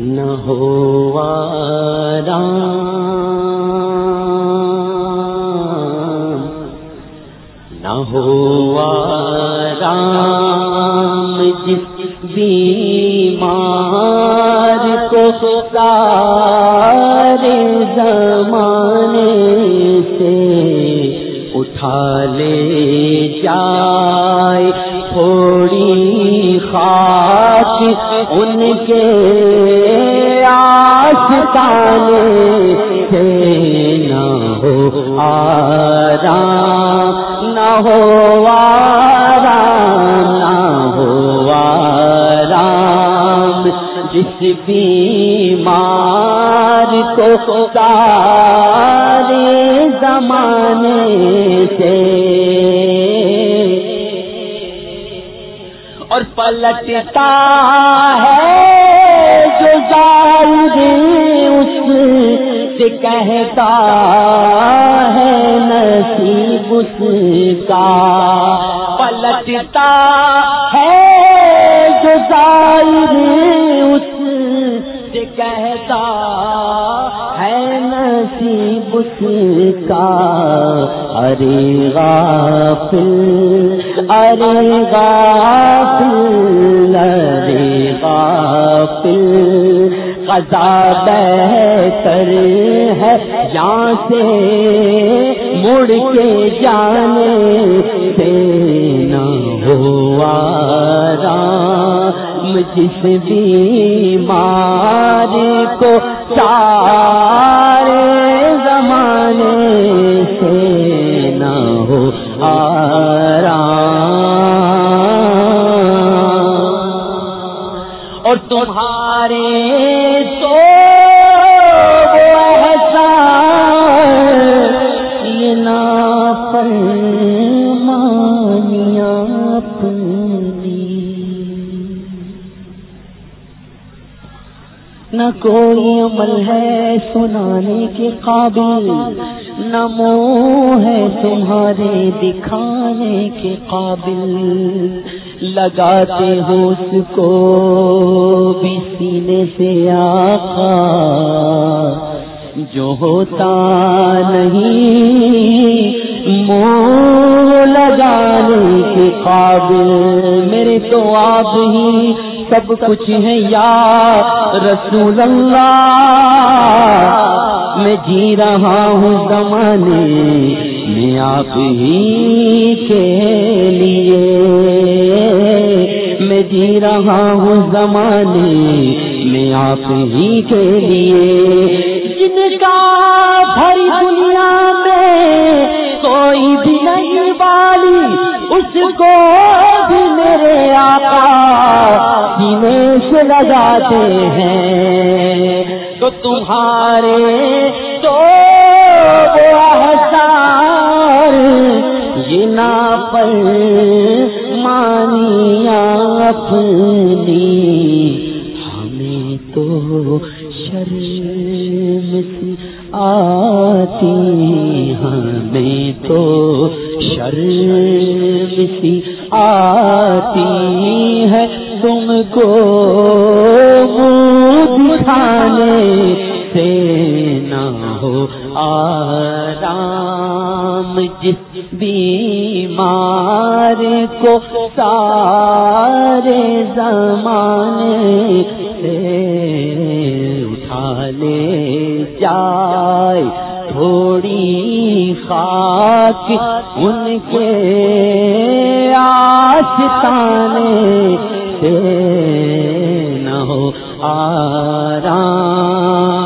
نہ ہو نہ ہو رام جس بیمار کو سارے لے جائے۔ تھوڑی خاک ان کے سے نہ ہو آرام، نہ ہو آرام، نہ ہو آرام۔ جس بیمار کو سارے اور پلٹتا ہے جو اس سے کہتا ہے نصیب اس کا۔ پلٹتا ہے جو اس سے کہتا ہے نصیب اس کا۔ ارے غافل ارے غافل ارے غافل، قضا بہتر ہے جہاں سے، مڑ کے جانے سے نہ ہوا رام جس بیمار کو سارے تمہارے تو یہ نا مانیا نہ کوئی عمل ہے سنانے کے قابل، نہ منہ ہے تمہارے دکھانے کے قابل۔ لگاتے ہو اس کو بھی سینے سے آقا جو ہوتا نہیں منہ لگانے کے قابل میرے تو آپ ہی سب کچھ ہے یا رسول اللہ میں جی رہا ہوں زمانے میں آپ ہی کے لیے جی رہا ہوں زمانے میں آپ ہی کے لیے۔ جن کا بھری دنیا میں کوئی بھی نہیں بالی اس کو بھی میرے آقا سینے سے لگاتے ہیں۔ تو تمہارے تو جنا پر آتی ہمیں تو شرم سی آتی ہے تم کو دکھانے سے نہ ہو آرام، جس بیمار کو سارے زمانے سے اٹھا لے جائے۔ تھوڑی خاک ان کے آستانے سے نہ ہو آرام۔